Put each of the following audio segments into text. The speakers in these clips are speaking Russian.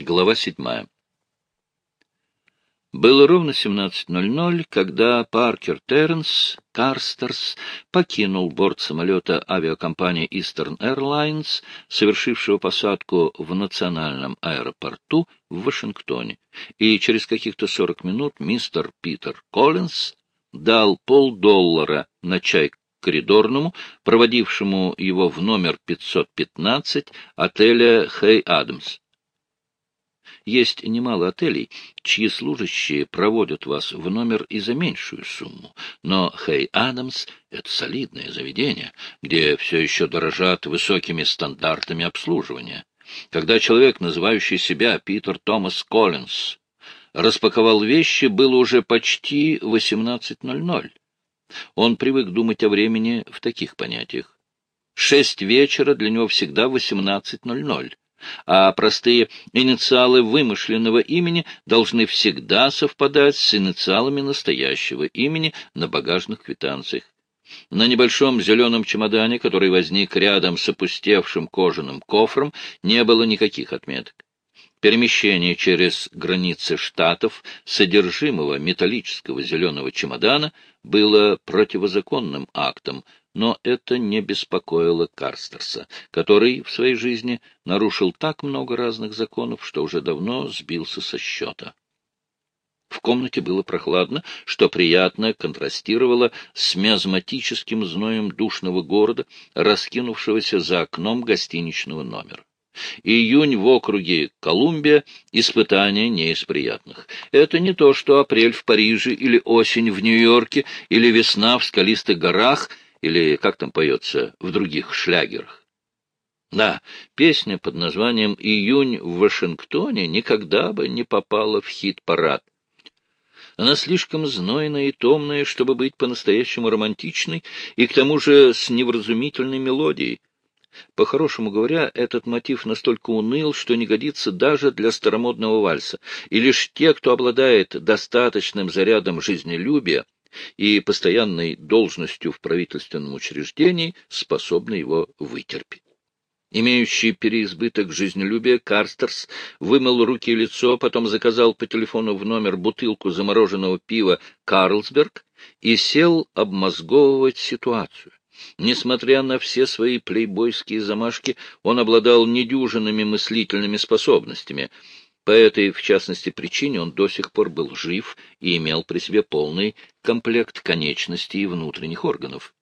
Глава седьмая. Было ровно 17.00, когда Паркер Терренс Карстерс покинул борт самолета авиакомпании Eastern Airlines, совершившего посадку в национальном аэропорту в Вашингтоне, и через каких-то 40 минут мистер Питер Коллинз дал полдоллара на чай коридорному, проводившему его в номер 515 отеля «Хэй Адамс». Есть немало отелей, чьи служащие проводят вас в номер и за меньшую сумму. Но Хей Адамс — это солидное заведение, где все еще дорожат высокими стандартами обслуживания. Когда человек, называющий себя Питер Томас Коллинз, распаковал вещи, было уже почти 18.00. Он привык думать о времени в таких понятиях. Шесть вечера для него всегда 18.00 а простые инициалы вымышленного имени должны всегда совпадать с инициалами настоящего имени на багажных квитанциях. На небольшом зеленом чемодане, который возник рядом с опустевшим кожаным кофром, не было никаких отметок. Перемещение через границы штатов содержимого металлического зеленого чемодана было противозаконным актом, но это не беспокоило Карстерса, который в своей жизни нарушил так много разных законов, что уже давно сбился со счета. В комнате было прохладно, что приятно контрастировало с миазматическим зноем душного города, раскинувшегося за окном гостиничного номера. Июнь в округе Колумбия — испытание не из приятных. Это не то, что апрель в Париже или осень в Нью-Йорке или весна в скалистых горах — или как там поется в других шлягерах. Да, песня под названием «Июнь в Вашингтоне» никогда бы не попала в хит-парад. Она слишком знойная и томная, чтобы быть по-настоящему романтичной, и к тому же с невразумительной мелодией. По-хорошему говоря, этот мотив настолько уныл, что не годится даже для старомодного вальса, и лишь те, кто обладает достаточным зарядом жизнелюбия, и постоянной должностью в правительственном учреждении способны его вытерпеть. Имеющий переизбыток жизнелюбия, Карстерс вымыл руки и лицо, потом заказал по телефону в номер бутылку замороженного пива «Карлсберг» и сел обмозговывать ситуацию. Несмотря на все свои плейбойские замашки, он обладал недюжинными мыслительными способностями — по этой, в частности, причине он до сих пор был жив и имел при себе полный комплект конечностей и внутренних органов.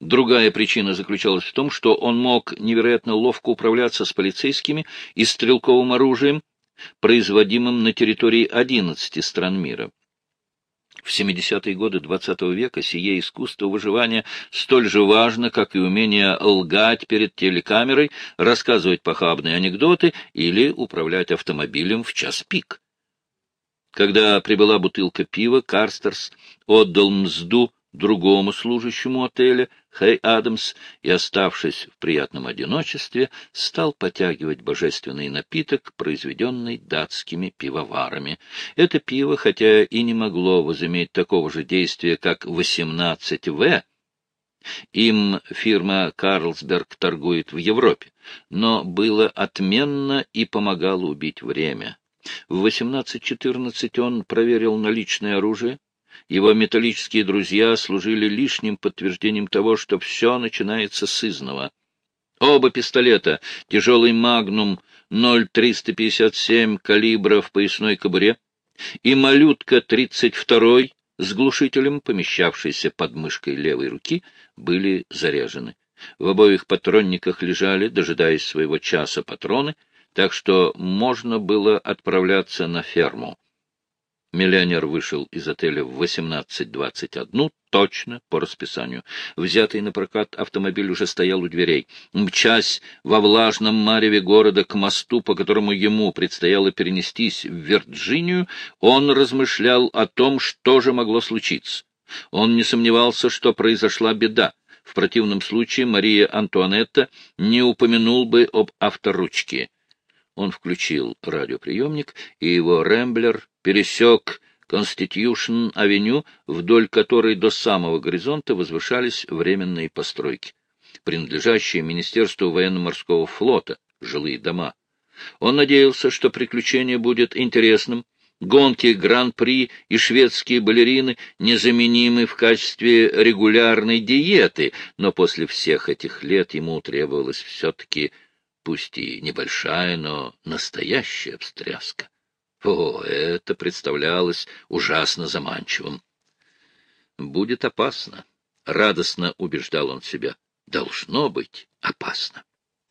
Другая причина заключалась в том, что он мог невероятно ловко управляться с полицейскими и стрелковым оружием, производимым на территории 11 стран мира. В 70-е годы XX -го века сие искусство выживания столь же важно, как и умение лгать перед телекамерой, рассказывать похабные анекдоты или управлять автомобилем в час пик. Когда прибыла бутылка пива, Карстерс отдал мзду другому служащему отеля, Хэй Адамс, и, оставшись в приятном одиночестве, стал потягивать божественный напиток, произведенный датскими пивоварами. Это пиво, хотя и не могло возыметь такого же действия, как 18В, им фирма «Карлсберг» торгует в Европе, но было отменно и помогало убить время. В 18.14 он проверил наличное оружие, его металлические друзья служили лишним подтверждением того, что все начинается с изного. Оба пистолета, тяжелый «Магнум» 0,357 калибра в поясной кобуре и «Малютка» 32 с глушителем, помещавшийся под мышкой левой руки, были заряжены. В обоих патронниках лежали, дожидаясь своего часа, патроны, так что можно было отправляться на ферму. Миллионер вышел из отеля в 18.21, точно по расписанию. Взятый на прокат автомобиль уже стоял у дверей. Мчась во влажном мареве города к мосту, по которому ему предстояло перенестись в Вирджинию, он размышлял о том, что же могло случиться. Он не сомневался, что произошла беда. В противном случае Мария Антуанетта не упомянул бы об авторучке. Он включил радиоприемник, и его «Рэмблер» пересек Конститюшн-авеню, вдоль которой до самого горизонта возвышались временные постройки, принадлежащие Министерству военно-морского флота, жилые дома. Он надеялся, что приключение будет интересным, гонки Гран-при и шведские балерины незаменимы в качестве регулярной диеты, но после всех этих лет ему требовалась все-таки, пусть и небольшая, но настоящая встряска. О, это представлялось ужасно заманчивым. «Будет опасно», — радостно убеждал он себя. «Должно быть опасно».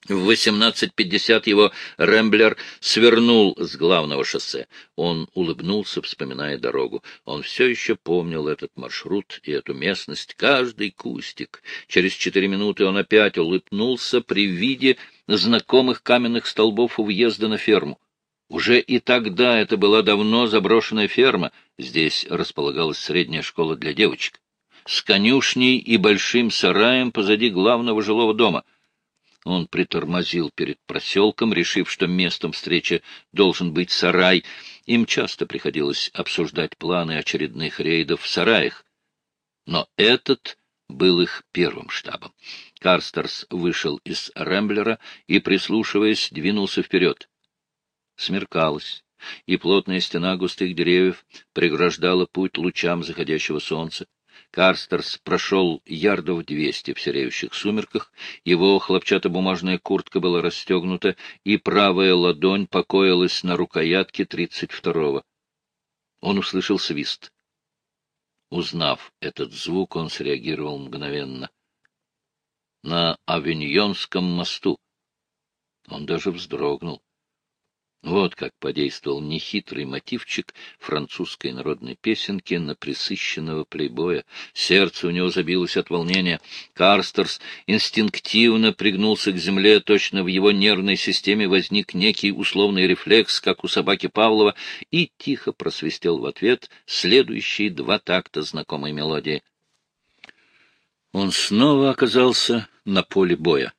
В 18.50 его Рэмблер свернул с главного шоссе. Он улыбнулся, вспоминая дорогу. Он все еще помнил этот маршрут и эту местность, каждый кустик. Через четыре минуты он опять улыбнулся при виде знакомых каменных столбов у въезда на ферму. Уже и тогда это была давно заброшенная ферма. Здесь располагалась средняя школа для девочек. С конюшней и большим сараем позади главного жилого дома — он притормозил перед проселком, решив, что местом встречи должен быть сарай. Им часто приходилось обсуждать планы очередных рейдов в сараях. Но этот был их первым штабом. Карстерс вышел из Рэмблера и, прислушиваясь, двинулся вперед. Смеркалось, и плотная стена густых деревьев преграждала путь лучам заходящего солнца. Карстерс прошел ярдов двести в сереющих сумерках, его хлопчатобумажная куртка была расстегнута, и правая ладонь покоилась на рукоятке тридцать второго. Он услышал свист. Узнав этот звук, он среагировал мгновенно. На Авиньонском мосту. Он даже вздрогнул. Вот как подействовал нехитрый мотивчик французской народной песенки на присыщенного плейбоя. Сердце у него забилось от волнения. Карстерс инстинктивно пригнулся к земле, точно в его нервной системе возник некий условный рефлекс, как у собаки Павлова, и тихо просвистел в ответ следующие два такта знакомой мелодии. Он снова оказался на поле боя.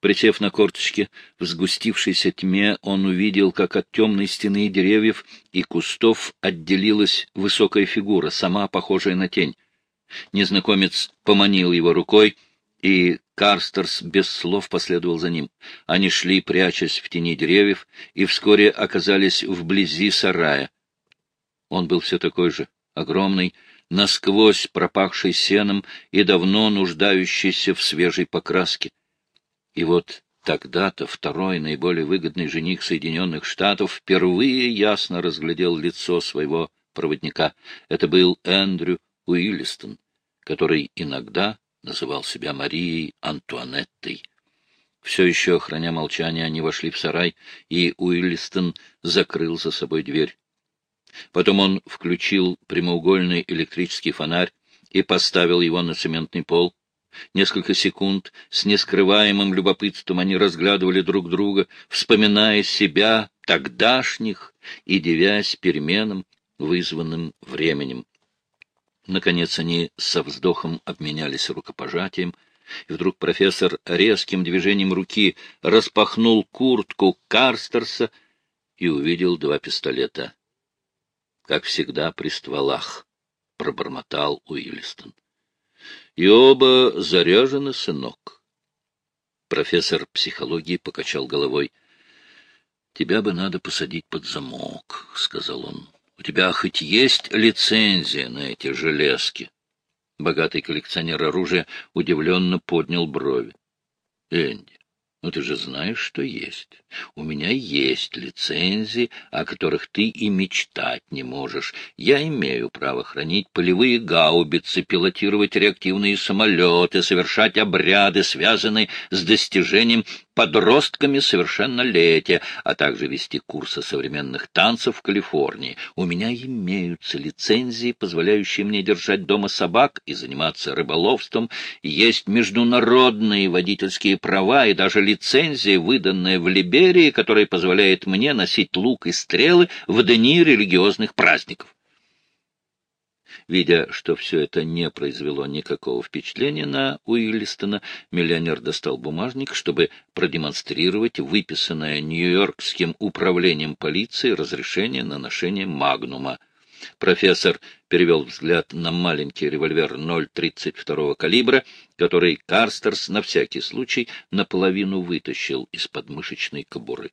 Присев на корточки, в сгустившейся тьме он увидел, как от темной стены деревьев и кустов отделилась высокая фигура, сама похожая на тень. Незнакомец поманил его рукой, и Карстерс без слов последовал за ним. Они шли, прячась в тени деревьев, и вскоре оказались вблизи сарая. Он был все такой же, огромный, насквозь пропахший сеном и давно нуждающийся в свежей покраске. И вот тогда-то второй наиболее выгодный жених Соединенных Штатов впервые ясно разглядел лицо своего проводника. Это был Эндрю Уиллистон, который иногда называл себя Марией Антуанеттой. Все еще, храня молчание, они вошли в сарай, и Уиллистон закрыл за собой дверь. Потом он включил прямоугольный электрический фонарь и поставил его на цементный пол. Несколько секунд с нескрываемым любопытством они разглядывали друг друга, вспоминая себя, тогдашних, и девясь переменам, вызванным временем. Наконец они со вздохом обменялись рукопожатием, и вдруг профессор резким движением руки распахнул куртку Карстерса и увидел два пистолета. Как всегда при стволах, пробормотал Уиллистон. И оба заряжены, сынок. Профессор психологии покачал головой. — Тебя бы надо посадить под замок, — сказал он. — У тебя хоть есть лицензия на эти железки? Богатый коллекционер оружия удивленно поднял брови. — Энди, ну ты же знаешь, что есть. У меня есть лицензии, о которых ты и мечтать не можешь. Я имею право хранить полевые гаубицы, пилотировать реактивные самолеты, совершать обряды, связанные с достижением подростками совершеннолетия, а также вести курсы современных танцев в Калифорнии. У меня имеются лицензии, позволяющие мне держать дома собак и заниматься рыболовством. Есть международные водительские права и даже лицензия, выданная в Либерии, которая позволяет мне носить лук и стрелы в дни религиозных праздников. Видя, что все это не произвело никакого впечатления на Уиллистона, миллионер достал бумажник, чтобы продемонстрировать выписанное Нью-Йоркским управлением полиции разрешение на ношение «Магнума». Профессор перевел взгляд на маленький револьвер 0,32 калибра, который Карстерс на всякий случай наполовину вытащил из подмышечной кобуры.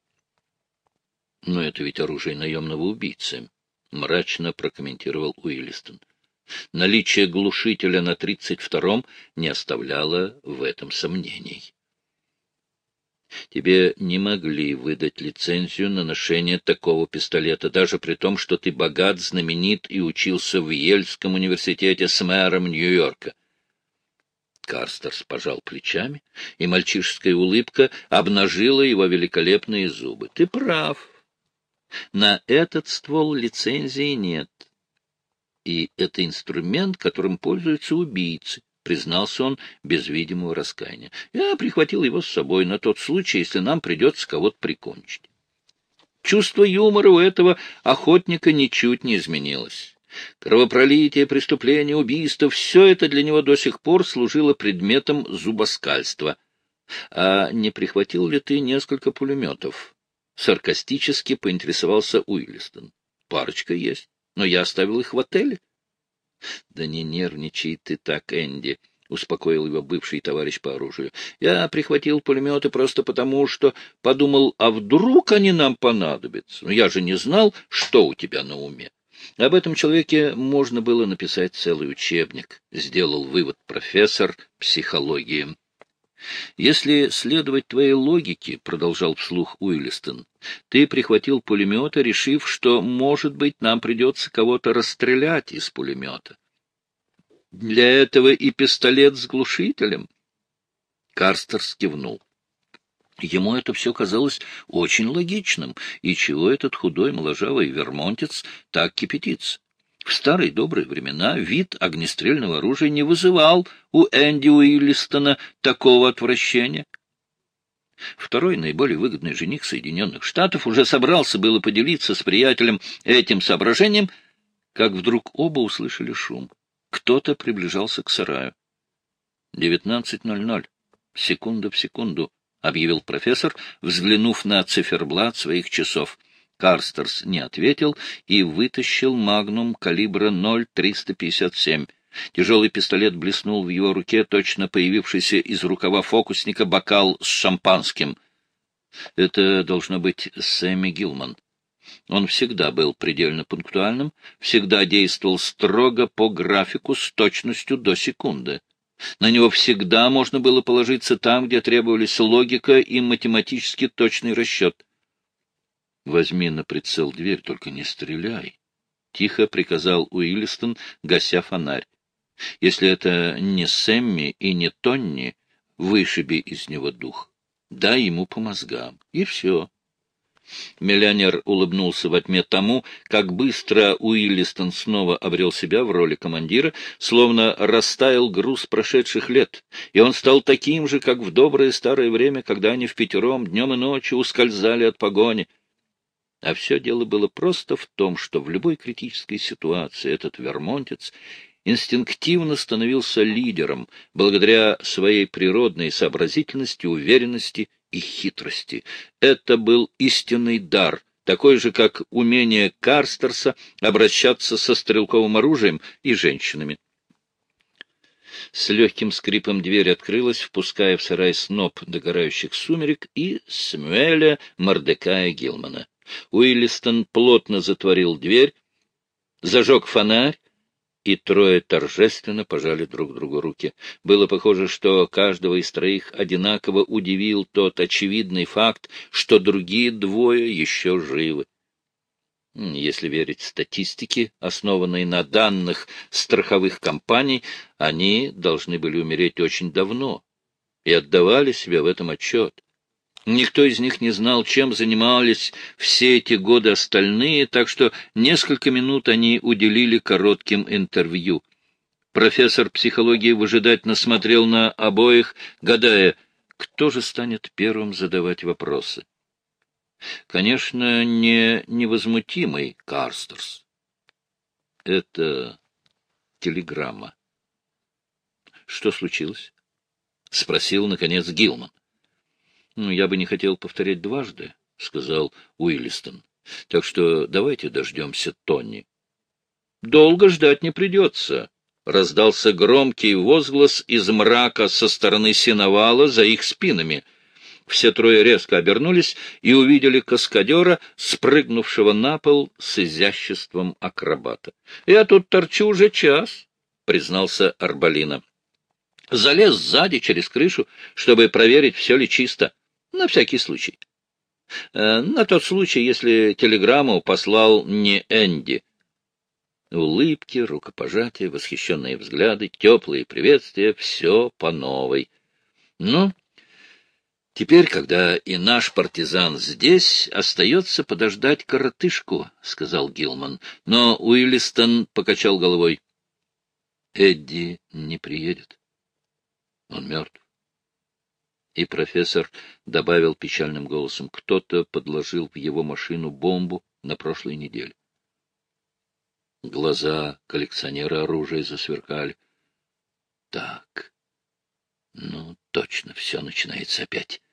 Но это ведь оружие наемного убийцы, — мрачно прокомментировал Уиллистон. Наличие глушителя на тридцать втором не оставляло в этом сомнений. Тебе не могли выдать лицензию на ношение такого пистолета, даже при том, что ты богат, знаменит и учился в Ельском университете с мэром Нью-Йорка. Карстерс пожал плечами, и мальчишеская улыбка обнажила его великолепные зубы. — Ты прав. На этот ствол лицензии нет. И это инструмент, которым пользуются убийцы признался он без видимого раскаяния. Я прихватил его с собой на тот случай, если нам придется кого-то прикончить. Чувство юмора у этого охотника ничуть не изменилось. Кровопролитие, преступление, убийство — все это для него до сих пор служило предметом зубоскальства. А не прихватил ли ты несколько пулеметов? Саркастически поинтересовался Уиллистон. Парочка есть, но я оставил их в отеле. — Да не нервничай ты так, Энди, — успокоил его бывший товарищ по оружию. — Я прихватил пулеметы просто потому, что подумал, а вдруг они нам понадобятся? Но я же не знал, что у тебя на уме. Об этом человеке можно было написать целый учебник, — сделал вывод профессор психологии. «Если следовать твоей логике, — продолжал вслух Уиллистон, — ты прихватил пулемета, решив, что, может быть, нам придется кого-то расстрелять из пулемета. Для этого и пистолет с глушителем». Карстерс кивнул. Ему это все казалось очень логичным, и чего этот худой моложавый вермонтец так кипятится? В старые добрые времена вид огнестрельного оружия не вызывал у Энди Уиллистона такого отвращения. Второй наиболее выгодный жених Соединенных Штатов уже собрался было поделиться с приятелем этим соображением, как вдруг оба услышали шум. Кто-то приближался к сараю. «Девятнадцать ноль ноль. Секунда в секунду», — объявил профессор, взглянув на циферблат своих часов. Карстерс не ответил и вытащил магнум калибра 0,357. Тяжелый пистолет блеснул в его руке, точно появившийся из рукава фокусника бокал с шампанским. Это должно быть Сэмми Гилман. Он всегда был предельно пунктуальным, всегда действовал строго по графику с точностью до секунды. На него всегда можно было положиться там, где требовались логика и математически точный расчет. Возьми на прицел дверь, только не стреляй. Тихо приказал Уиллистон, гася фонарь. Если это не Сэмми и не Тонни, вышиби из него дух. Дай ему по мозгам. И все. Миллионер улыбнулся во тьме тому, как быстро Уиллистон снова обрел себя в роли командира, словно растаял груз прошедших лет, и он стал таким же, как в доброе старое время, когда они в пятером днем и ночью ускользали от погони. А все дело было просто в том, что в любой критической ситуации этот вермонтец инстинктивно становился лидером благодаря своей природной сообразительности, уверенности и хитрости. Это был истинный дар, такой же, как умение Карстерса обращаться со стрелковым оружием и женщинами. С легким скрипом дверь открылась, впуская в сарай сноп догорающих сумерек и Смюэля Мордекая Гилмана. Уиллистон плотно затворил дверь, зажег фонарь, и трое торжественно пожали друг другу руки. Было похоже, что каждого из троих одинаково удивил тот очевидный факт, что другие двое еще живы. Если верить статистике, основанной на данных страховых компаний, они должны были умереть очень давно и отдавали себе в этом отчет. Никто из них не знал, чем занимались все эти годы остальные, так что несколько минут они уделили коротким интервью. Профессор психологии выжидательно смотрел на обоих, гадая, кто же станет первым задавать вопросы. Конечно, не невозмутимый Карстерс. Это телеграмма. Что случилось? — спросил, наконец, Гилман. Ну, я бы не хотел повторять дважды, — сказал Уиллистон. — Так что давайте дождемся Тони. — Долго ждать не придется, — раздался громкий возглас из мрака со стороны сеновала за их спинами. Все трое резко обернулись и увидели каскадера, спрыгнувшего на пол с изяществом акробата. — Я тут торчу уже час, — признался Арбалина. Залез сзади через крышу, чтобы проверить, все ли чисто. На всякий случай. Э, на тот случай, если телеграмму послал не Энди. Улыбки, рукопожатия, восхищенные взгляды, теплые приветствия — все по новой. Ну, теперь, когда и наш партизан здесь, остается подождать коротышку, — сказал Гилман. Но Уиллистон покачал головой. Эдди не приедет. Он мертв. И профессор добавил печальным голосом, кто-то подложил в его машину бомбу на прошлой неделе. Глаза коллекционера оружия засверкали. Так, ну, точно, все начинается опять.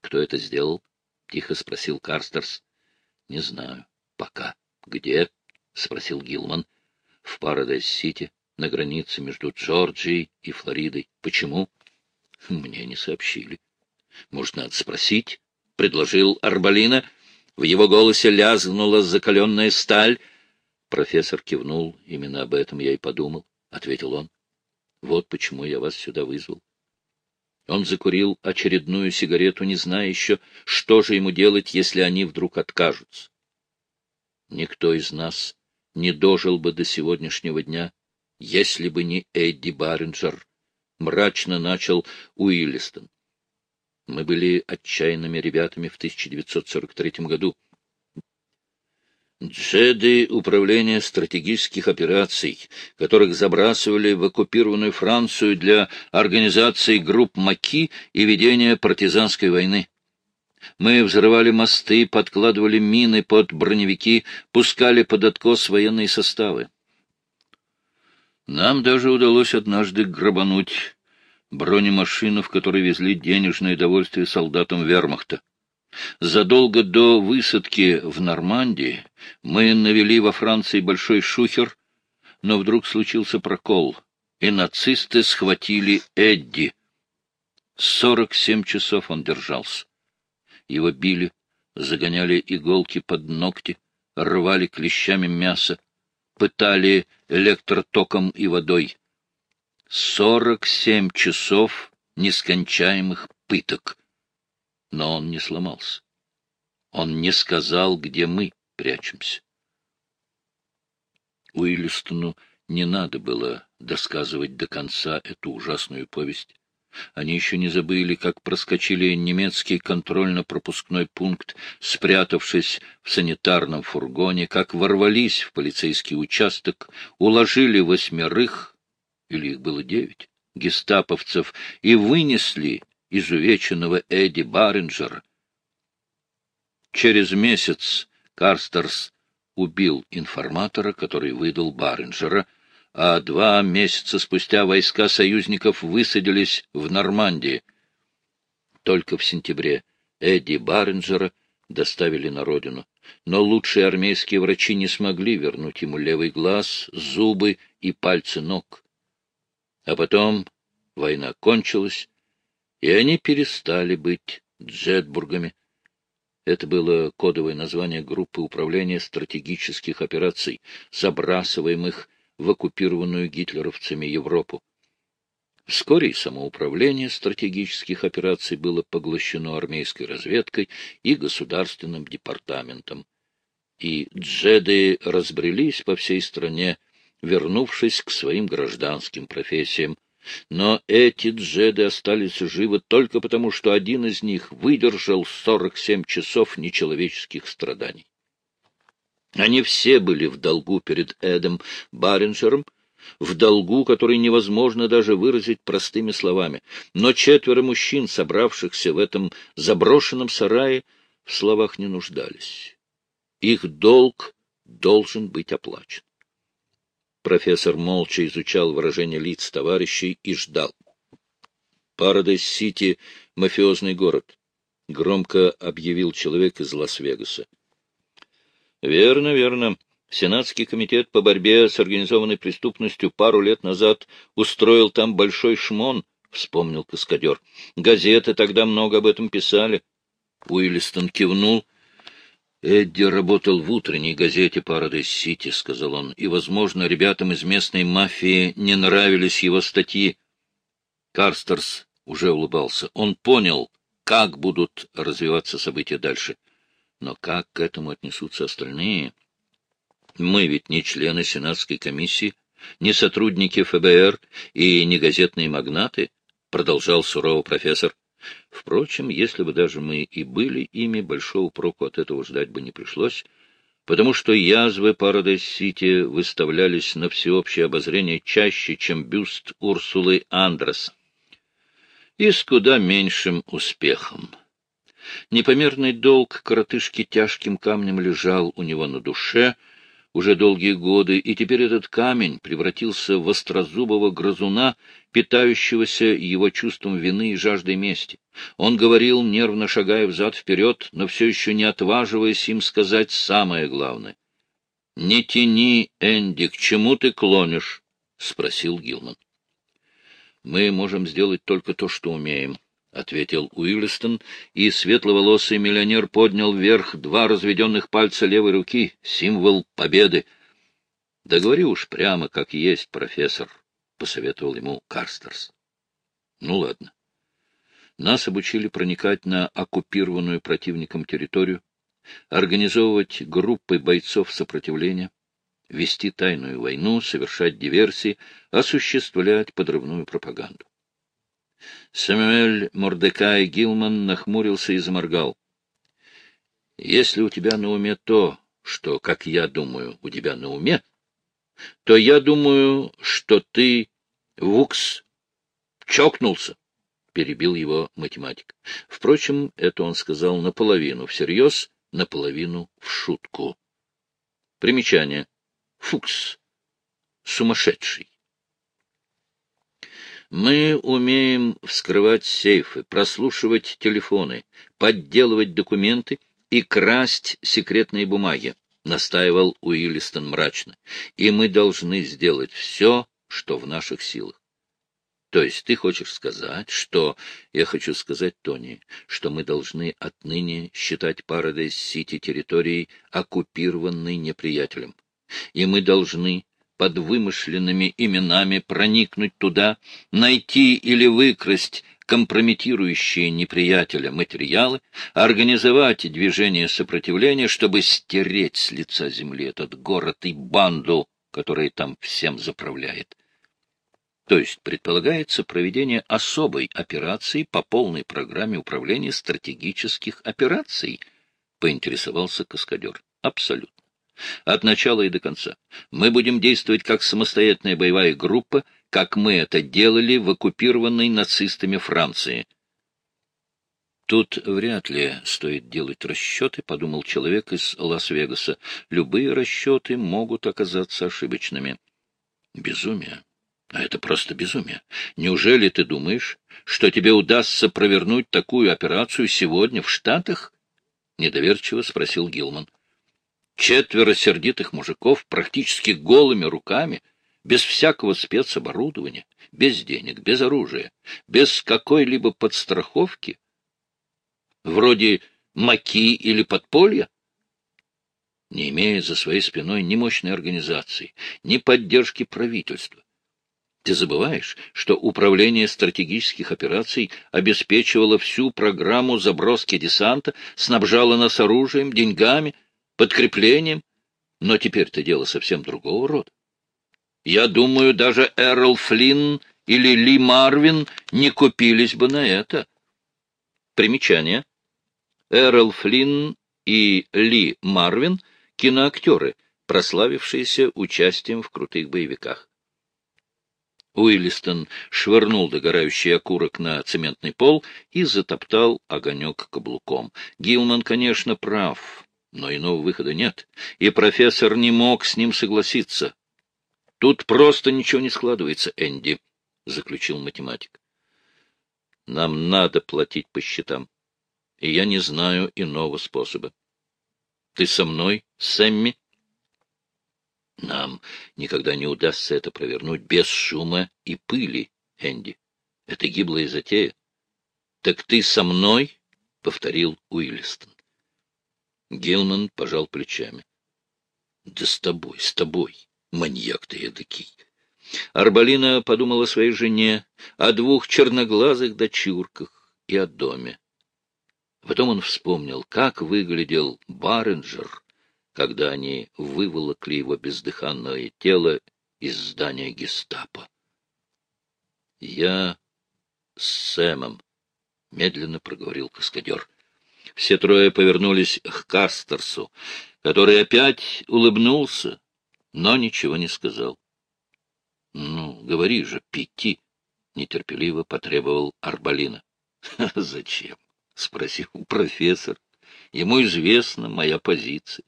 Кто это сделал? — тихо спросил Карстерс. — Не знаю. Пока. — Где? — спросил Гилман. — В Парадайз-Сити, на границе между Джорджией и Флоридой. — Почему? — Мне не сообщили. — Может, надо спросить? — предложил Арбалина. В его голосе лязгнула закаленная сталь. Профессор кивнул. — Именно об этом я и подумал, — ответил он. — Вот почему я вас сюда вызвал. Он закурил очередную сигарету, не зная еще, что же ему делать, если они вдруг откажутся. Никто из нас не дожил бы до сегодняшнего дня, если бы не Эдди Барринджер, — мрачно начал Уиллистон. Мы были отчаянными ребятами в 1943 году. Джеды управления стратегических операций, которых забрасывали в оккупированную Францию для организации групп Маки и ведения партизанской войны. Мы взрывали мосты, подкладывали мины под броневики, пускали под откос военные составы. Нам даже удалось однажды грабануть бронемашину, в которой везли денежное довольствие солдатам вермахта. Задолго до высадки в Нормандии мы навели во Франции большой шухер, но вдруг случился прокол, и нацисты схватили Эдди. Сорок семь часов он держался. Его били, загоняли иголки под ногти, рвали клещами мясо, пытали электротоком и водой. Сорок семь часов нескончаемых пыток. Но он не сломался. Он не сказал, где мы прячемся. Уиллистону не надо было досказывать до конца эту ужасную повесть. Они еще не забыли, как проскочили немецкий контрольно-пропускной пункт, спрятавшись в санитарном фургоне, как ворвались в полицейский участок, уложили восьмерых, или их было девять, гестаповцев, и вынесли изувеченного Эдди Барринджера. Через месяц Карстерс убил информатора, который выдал Барринджера, а два месяца спустя войска союзников высадились в Нормандии. Только в сентябре Эдди Барринджера доставили на родину, но лучшие армейские врачи не смогли вернуть ему левый глаз, зубы и пальцы ног. А потом война кончилась, и они перестали быть Джетбургами. Это было кодовое название группы управления стратегических операций, забрасываемых в оккупированную гитлеровцами Европу. Вскоре самоуправление стратегических операций было поглощено армейской разведкой и государственным департаментом. И джеды разбрелись по всей стране, вернувшись к своим гражданским профессиям, но эти джеды остались живы только потому, что один из них выдержал 47 часов нечеловеческих страданий. Они все были в долгу перед Эдом Баринджером, в долгу, который невозможно даже выразить простыми словами. Но четверо мужчин, собравшихся в этом заброшенном сарае, в словах не нуждались. Их долг должен быть оплачен. Профессор молча изучал выражение лиц товарищей и ждал. «Парадайз-Сити — мафиозный город», — громко объявил человек из Лас-Вегаса. «Верно, верно. Сенатский комитет по борьбе с организованной преступностью пару лет назад устроил там большой шмон», — вспомнил каскадер. — Газеты тогда много об этом писали. Уиллистон кивнул. Эдди работал в утренней газете «Парадайз-Сити», — сказал он, — и, возможно, ребятам из местной мафии не нравились его статьи. Карстерс уже улыбался. Он понял, как будут развиваться события дальше. Но как к этому отнесутся остальные? Мы ведь не члены Сенатской комиссии, не сотрудники ФБР и не газетные магнаты, — продолжал сурово профессор. Впрочем, если бы даже мы и были ими, большого проку от этого ждать бы не пришлось, потому что язвы Парадайз-Сити выставлялись на всеобщее обозрение чаще, чем бюст Урсулы Андрес, и с куда меньшим успехом. Непомерный долг коротышки тяжким камнем лежал у него на душе — уже долгие годы, и теперь этот камень превратился в острозубого грызуна, питающегося его чувством вины и жаждой мести. Он говорил, нервно шагая взад-вперед, но все еще не отваживаясь им сказать самое главное. — Не тяни, Энди, к чему ты клонишь? — спросил Гилман. — Мы можем сделать только то, что умеем, — ответил Уиллистон, и светловолосый миллионер поднял вверх два разведенных пальца левой руки, символ победы. — Да говори уж прямо, как есть, профессор, — посоветовал ему Карстерс. — Ну, ладно. Нас обучили проникать на оккупированную противником территорию, организовывать группы бойцов сопротивления, вести тайную войну, совершать диверсии, осуществлять подрывную пропаганду. Сэмюэль Мордекай Гилман нахмурился и заморгал. — Если у тебя на уме то, что, как я думаю, у тебя на уме, то я думаю, что ты, Вукс, чокнулся, — перебил его математик. Впрочем, это он сказал наполовину всерьез, наполовину в шутку. Примечание. Фукс. Сумасшедший. Мы умеем вскрывать сейфы, прослушивать телефоны, подделывать документы и красть секретные бумаги, — настаивал Уиллистон мрачно. И мы должны сделать все, что в наших силах. То есть ты хочешь сказать, что... Я хочу сказать, Тони, что мы должны отныне считать Парадайз-Сити территорией, оккупированной неприятелем. И мы должны под вымышленными именами проникнуть туда, найти или выкрасть компрометирующие неприятеля материалы, организовать движение сопротивления, чтобы стереть с лица земли этот город и банду, которая там всем заправляет. То есть предполагается проведение особой операции по полной программе управления стратегических операций, поинтересовался каскадер. Абсолютно. От начала и до конца. Мы будем действовать как самостоятельная боевая группа, как мы это делали в оккупированной нацистами Франции. Тут вряд ли стоит делать расчеты, — подумал человек из Лас-Вегаса. Любые расчеты могут оказаться ошибочными. Безумие. А это просто безумие. Неужели ты думаешь, что тебе удастся провернуть такую операцию сегодня в Штатах? — недоверчиво спросил Гилман. Четверо сердитых мужиков практически голыми руками, без всякого спецоборудования, без денег, без оружия, без какой-либо подстраховки, вроде маки или подполья, не имея за своей спиной ни мощной организации, ни поддержки правительства. Ты забываешь, что Управление стратегических операций обеспечивало всю программу заброски десанта, снабжало нас оружием, деньгами — подкреплением, но теперь-то дело совсем другого рода. Я думаю, даже Эрл Флинн или Ли Марвин не купились бы на это. Примечание. Эрл Флинн и Ли Марвин — киноактеры, прославившиеся участием в крутых боевиках. Уиллистон швырнул догорающий окурок на цементный пол и затоптал огонек каблуком. Гилман, конечно, прав. Но иного выхода нет, и профессор не мог с ним согласиться. — Тут просто ничего не складывается, Энди, — заключил математик. — Нам надо платить по счетам, и я не знаю иного способа. Ты со мной, Сэмми? Нам никогда не удастся это провернуть без шума и пыли, Энди. Это гиблая затея. — Так ты со мной? — повторил Уиллистон. Гилман пожал плечами. — Да с тобой, с тобой, маньяк ты эдакий. Арбалина подумала о своей жене, о двух черноглазых дочурках и о доме. Потом он вспомнил, как выглядел Барренджер, когда они выволокли его бездыханное тело из здания гестапо. — Я с Сэмом, — медленно проговорил каскадер. Все трое повернулись к Кастерсу, который опять улыбнулся, но ничего не сказал. — Ну, говори же, пяти, — нетерпеливо потребовал Арбалина. — Зачем? — спросил профессор. — Ему известна моя позиция.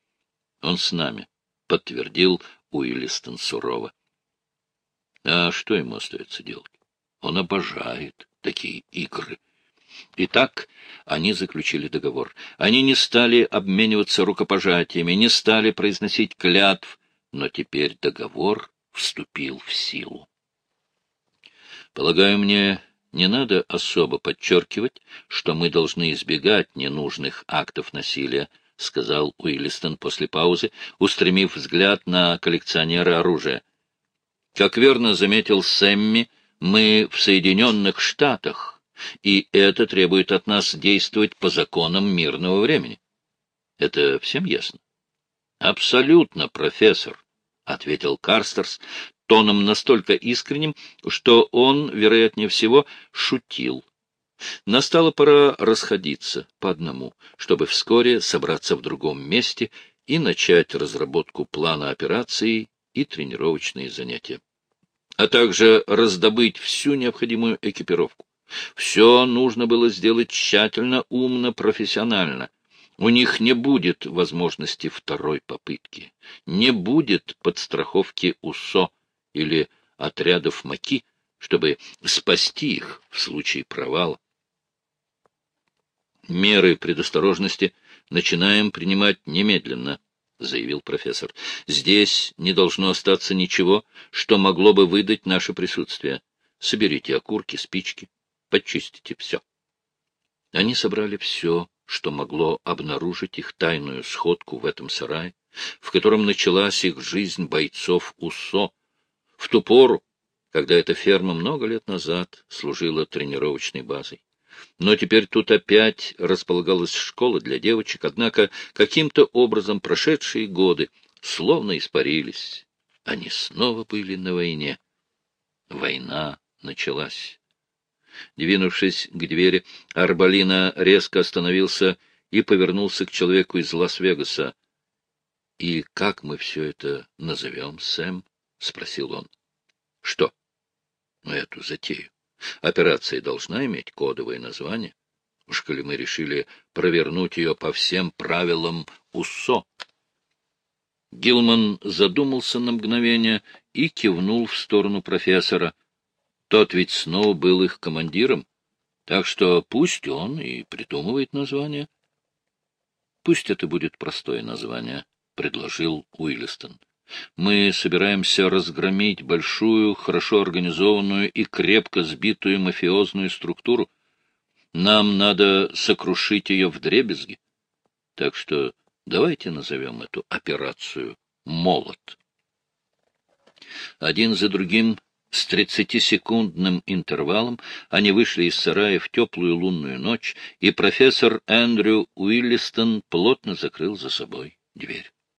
— Он с нами, — подтвердил Уиллистон сурово. — А что ему остается делать? Он обожает такие игры. Итак, они заключили договор. Они не стали обмениваться рукопожатиями, не стали произносить клятв, но теперь договор вступил в силу. Полагаю, мне не надо особо подчеркивать, что мы должны избегать ненужных актов насилия, — сказал Уиллистон после паузы, устремив взгляд на коллекционера оружия. Как верно заметил Сэмми, мы в Соединенных Штатах, и это требует от нас действовать по законам мирного времени. Это всем ясно? — Абсолютно, профессор, — ответил Карстерс тоном настолько искренним, что он, вероятнее всего, шутил. Настала пора расходиться по одному, чтобы вскоре собраться в другом месте и начать разработку плана операции и тренировочные занятия а также раздобыть всю необходимую экипировку. Все нужно было сделать тщательно, умно, профессионально. У них не будет возможности второй попытки, не будет подстраховки УСО или отрядов МАКИ, чтобы спасти их в случае провала. Меры предосторожности начинаем принимать немедленно. — заявил профессор. — Здесь не должно остаться ничего, что могло бы выдать наше присутствие. Соберите окурки, спички, почистите все. Они собрали все, что могло обнаружить их тайную сходку в этом сарае, в котором началась их жизнь бойцов УСО, в ту пору, когда эта ферма много лет назад служила тренировочной базой. Но теперь тут опять располагалась школа для девочек, однако каким-то образом прошедшие годы словно испарились. Они снова были на войне. Война началась. Двинувшись к двери, Арбалина резко остановился и повернулся к человеку из Лас-Вегаса. — И как мы все это назовем, Сэм? — спросил он. — Что? — Эту затею. Операция должна иметь кодовое название. Уж коли мы решили провернуть ее по всем правилам УСО. Гилман задумался на мгновение и кивнул в сторону профессора. Тот ведь снова был их командиром, так что пусть он и придумывает название. — Пусть это будет простое название, — предложил Уиллистон. Мы собираемся разгромить большую, хорошо организованную и крепко сбитую мафиозную структуру. Нам надо сокрушить ее в дребезги. Так что давайте назовем эту операцию «Молот». Один за другим, с тридцатисекундным интервалом, они вышли из сарая в теплую лунную ночь, и профессор Эндрю Уиллистон плотно закрыл за собой дверь.